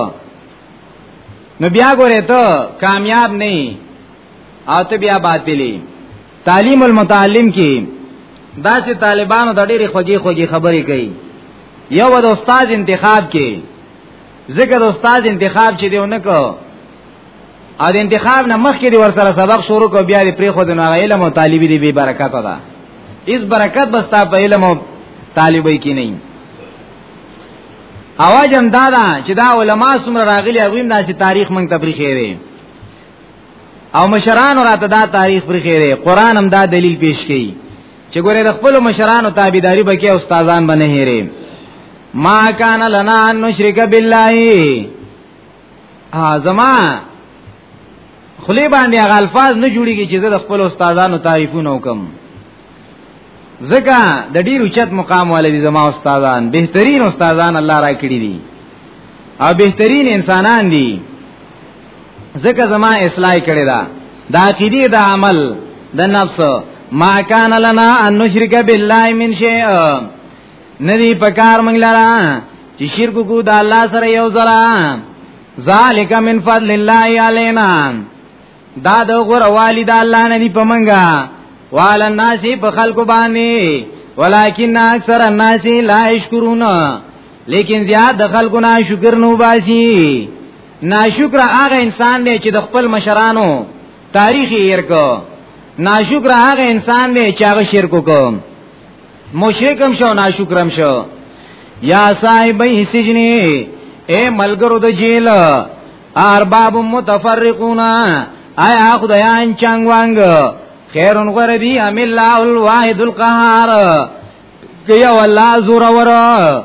نو بیا ګوره ته کامیاب نه او ته بیا باطلی تعلیم المتعلم کې دا چې طالبانو د ډېری خوږی خوږی خبرې کوي یو د استاد انتخاب کې ذکر استاد انتخاب چې دیونه کو او د انتخاب نه مخکې دی ورسره سبق شروع کو بیا لري پرې خو د علم او طالبي دی به برکت ده اس برکت بس تا په علم او طالبي کې نه اواز هم دادا چې دا علما سمره راغلي هغه هم دا چې تاریخ مونږ تبریخې وي او مشران راته دا تاریخ پر خیره قران هم دا دلیل پیش کړي چې ګوره د خپل مشرانو تابعداري بکې استادان باندې هېره ما کان لنا ان نشرک بالله ازما خلی باندې هغه الفاظ نه جوړیږي چې د خپل استادانو تعریفونه وکم زکه د ډیر اوچت مقام والي زما استادان بهترین استادان الله را کړی دي او بهترین انسانان دي ځکه زما اصلاح کړی دا دا عقیده دا عمل د نفس ما کان لنا ان نشرک بالله من شیء ندی پکار منګ لرا چې شرک کو د الله سره یو ځلا ذالک من فضل الله علینا دا د غور والد الله نه دی پمنګا وال الناس په خلق باندې ولکن اکثر الناس لا یشکرون لیکن زیاد د خلقنا شکر نو باسي ناشکر هغه انسان دی چې د خپل مشرانو تاریخ یې ورکو ناشکر هغه انسان دی چې هغه شرک وکړ مشرکم شو ناشکرم شو یا صاحب سجنی اے ملګرو د جیل ارباب متفرقون آیا خدایان چنګ وانګ خیرون غره دی ام الله الواحد القهار کیا والله زور ورا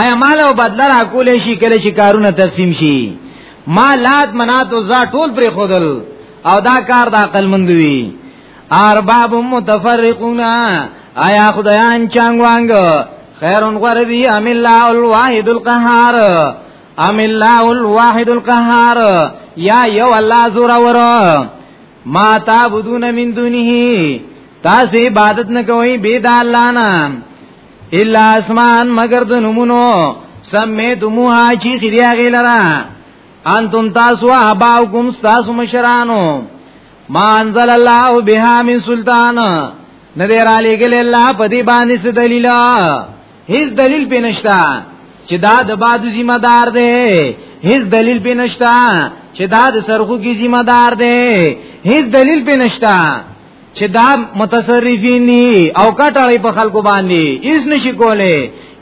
آیا مال او بدل را کولې شي کله چې کارونه تقسیم شي مالات منات او زا ټول پر خودل او دا کار د عقل مند وی ارباب متفرقون آیا خدایان چنګ وانګ خیرون غره دی ام الله الواحد القهار ام الله الواحد القهار یا یو الله زور ور ما تعبدون من دونه تاسو عبادت نه کوئ بيد الله نه الا اسمان مگر د نمونو سمیتموها چې خریا غیلرا انتم تاسو اباوکم تاسو مشرانو ما انزل الله بها من سلطان ندی را لګل الله په دې باندې څه دلیل هیڅ دلیل به نشتا چې دا د باد ذمہ دار دی هیڅ دلیل به نشتا چې دا د سرخو کی ذمہ دار دی هیڅ دلیل به نشتا چې دا متصرفین دي او کټړې په خلکو باندې هیڅ نشي کولای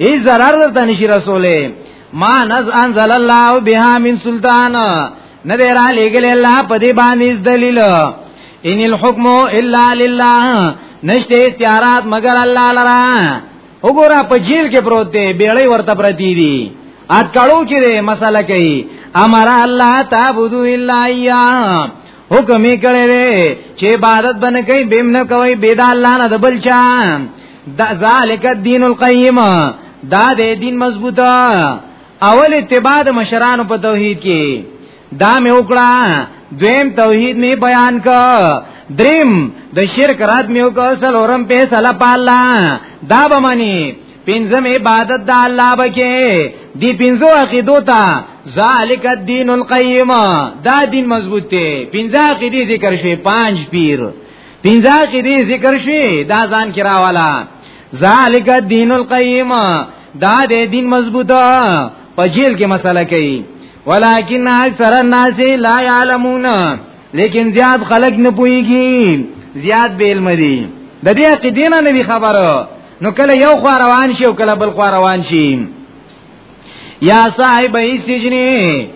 هیڅ zarar درته نشي رسولې ما نز انزل الله بها من سلطان نه دی را لګل الله په دې باندې دلیل ان الحكم الا لله نشته اختیارات مگر الله لرا وګوره په جیل کې پروت دی بیړې ورته پرتی دي ات کړو کې مسله کوي امر الله تعبدو الا اياه حکم یې کړی دی چې عبادت باندې کوي بیم نه کوي بيد الله نه دبل چا دا ذالک الدین القیم دا د دین مضبوطه اول اتباع د مشرانو په توحید کې دا مې وکړه دویم توحید می بیان کا دریم د شرک رات می وکړه سلورم په سلا پالا دا به معنی پنځم عبادت د الله بکې دی پنځو عقیدو ته ذالک الدین القیم دا دین مضبوط دی پنځه عقیدې ذکر شوی پنځ پیر پنځه عقیدې ذکر شوی دا ځان کرا والا ذالک الدین القیم دا دې دین مضبوطه په جیل کې مسله کوي ولکن اکثر الناس لا يعلمون لیکن زیاد خلق نه پويږي زیاد بیل مری د دې عقیدې نه خبره نو کله یو خو روان شي او کله بل خو روان شي یا صاحب سجنی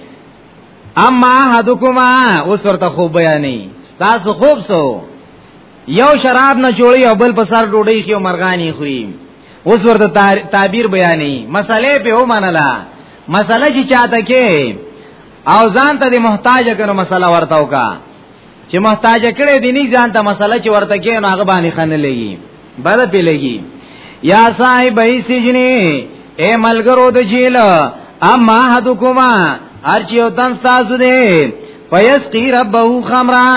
اما حدکما اوس ورته خوب بیانې تاسو خوب سو یو شراب نه جوړي او بل په سر ډوډۍ خو مرغانی خوې اوس ورته تعبیر بیانې مسئله په ومنله مسئله چې چاته کې او ځان ته محتاج کړو مسئله ورته وکا چې محتاج کړي دي نه ځان ته مسله چې ورته کې نو هغه باندې خنه لګي بد په لګي یا صاحب ای سجنی اے ملګرو د جیل اما حدکما هر چې یو تن تاسو دی فیسقی ربه خمرا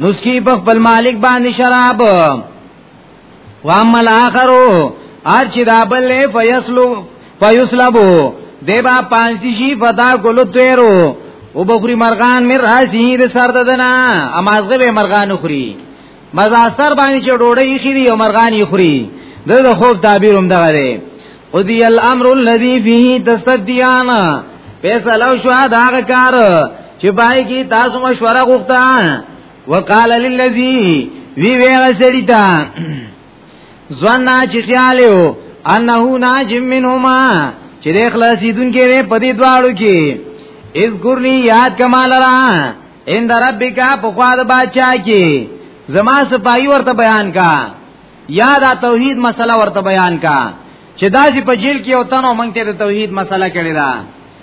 نسکی په خپل مالک باندې شراب واما الاخرو ار چې دا بل فیصلو فیصلبو دیبا پانسی شي فدا ګلو تیرو او بخوري مرغان مې راځي د سر ددنه امازغه به مرغان خوري مزاستر باندې چې ډوړې خوري او مرغان یې خوري دغه خوب تعبیر هم دغه دی قضی الامر الذي فيه تستديان فیصلو شو دا کار چې پای کې تاسو مشوره غوښته وقال للذي وی ویل سړی تا ځوان چې خیال یو انه ناج منهما چې د خلاصې دن کې په دې دواړو کې از ګورنی یاد کمال را ان در ربک په خوا د بادشاہ کې زما سپای ورته بیان کا یاد توحید مسله ورته بیان کا چې دا چې په جیل کې او تنو مونږ ته د توحید مسله کړی دا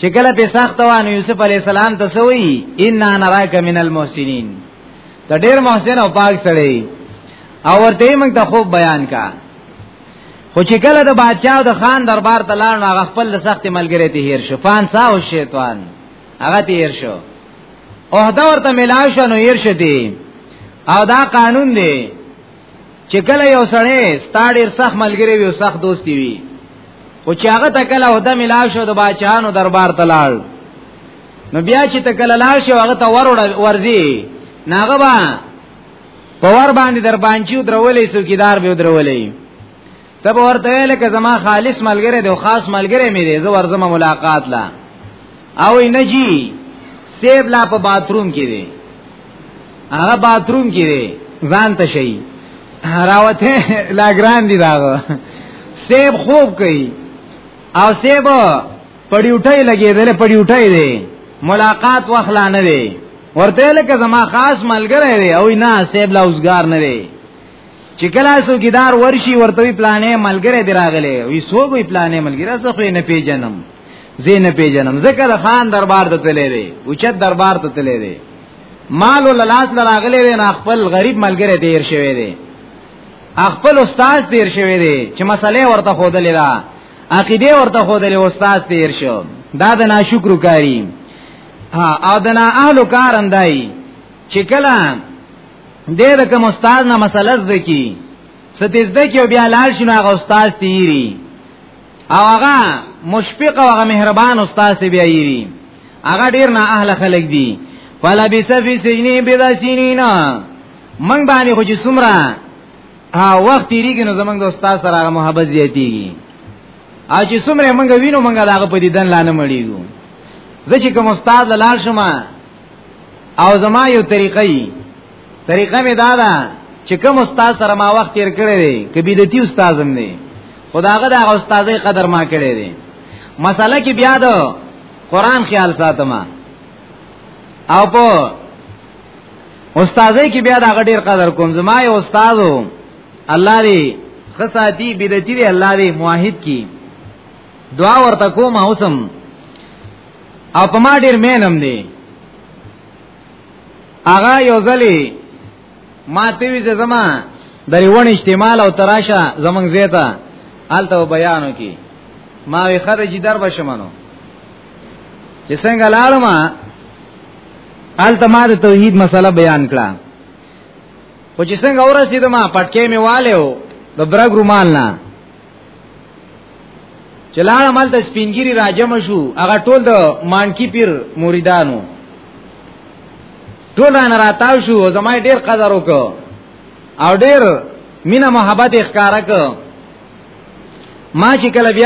چې کله په سخت وانه یوسف علی السلام ته سوی ان انا راک من المحسنین ته ډیر محسن او پاک سړی او ورته موږ ته خوب بیان کا خو چې کله د بادشاہ او د خان دربار ته لاړ هغه خپل د سخت ملګری ته هیر شو فان سا او شیطان هغه ته هیر شو او دا ورته ملاو شو نو هیر شو دی او دا قانون دی چې کله یو سړی ستاړي سخت ملګری وي او سخت دوستي وي خو چې هغه ته کله هدا ملاو شو د باچانو دربار ته لاړ نو بیا چې ته کله لاړ شو هغه ته ور ورځي ناغه با په ور باندې در باندې درولې سو کیدار به درولې تب ورته ویل که زما خالص ملګری دی او خاص ملګری مې دی زه ورځم ملاقات لا او نه جی سیب لا په باتروم کې دی هغه باتروم کې دی ځان ته شي راوته لا ګران دی دا سیب خوب کوي او سیب پړیوټي لګېدل پړیوټي دی ملاقات واخلا نه دی ورته لکه زما خاص ملګری دی او نه سیب لا اوسګار نه دی چې کله څوکیدار ورشي ورته پلانې ملګری دی راغلی وي څوک وي پلانې ملګری زه خو نه پیژنم زه نه پیژنم ځکه د خان دربار ته تللی دی اوچت دربار ته تللی دی مال ول لاس لراغلی دی نه خپل غریب ملګری تیر شوی دی خپل استاد تیر شوی دی چې مسلې ورته خودلې ده عقیده ورته خودلې استاد تیر شو دا د ناشکر کاری ها او د نه اهل کار اندای چې کله دې د کوم استاد نه مسله زده کی ستې زده کی بیا لار شنو هغه استاد تیری او هغه مشفق او هغه مهربان استاد سی بیا یری هغه ډیر نه اهل خلق دی فلا بسفی سجنی بلا سینینا من باندې خو چې سمرا ها وخت تیریږي نو زمنګ د استاد سره هغه محبت زیاتیږي او چې سمره منګه وینو منګه داغه په دیدن لانه مړیږو زه چې کوم استاد لاله شمه او زما یو طریقه یي طریقه می دا ده چې کوم استاد سره ما وخت تیر کړی دی کبیدتی استادم نه خداغه د استادې قدر ما کړی دی مسله کې بیا د قران خیال ساتم او په استادې کې بیا د غډیر قدر کوم زما یو استادو الله دې خصاتی بدتی دی الله دې موحد کی دعا ورته کوم اوسم او په ما ډیر مینم دی هغه یو ځلی ما ته وی زما د ریون اجتماع او تراشه زمنګ زیته الته بیانو کی ما وی خره جی در بشمنو چې څنګه لاړم الته ما د توحید مسله بیان کړه خو چې څنګه اورسیدم پټکې می والو د برګ رومال نه چلار عمل ته سپینګری راجم شو هغه ټول د مانکی پیر مریدانو ټول نه راتاو شو زما ډیر قدر وکړ او ډیر مینا محبت اخکارک ما چې کله بیا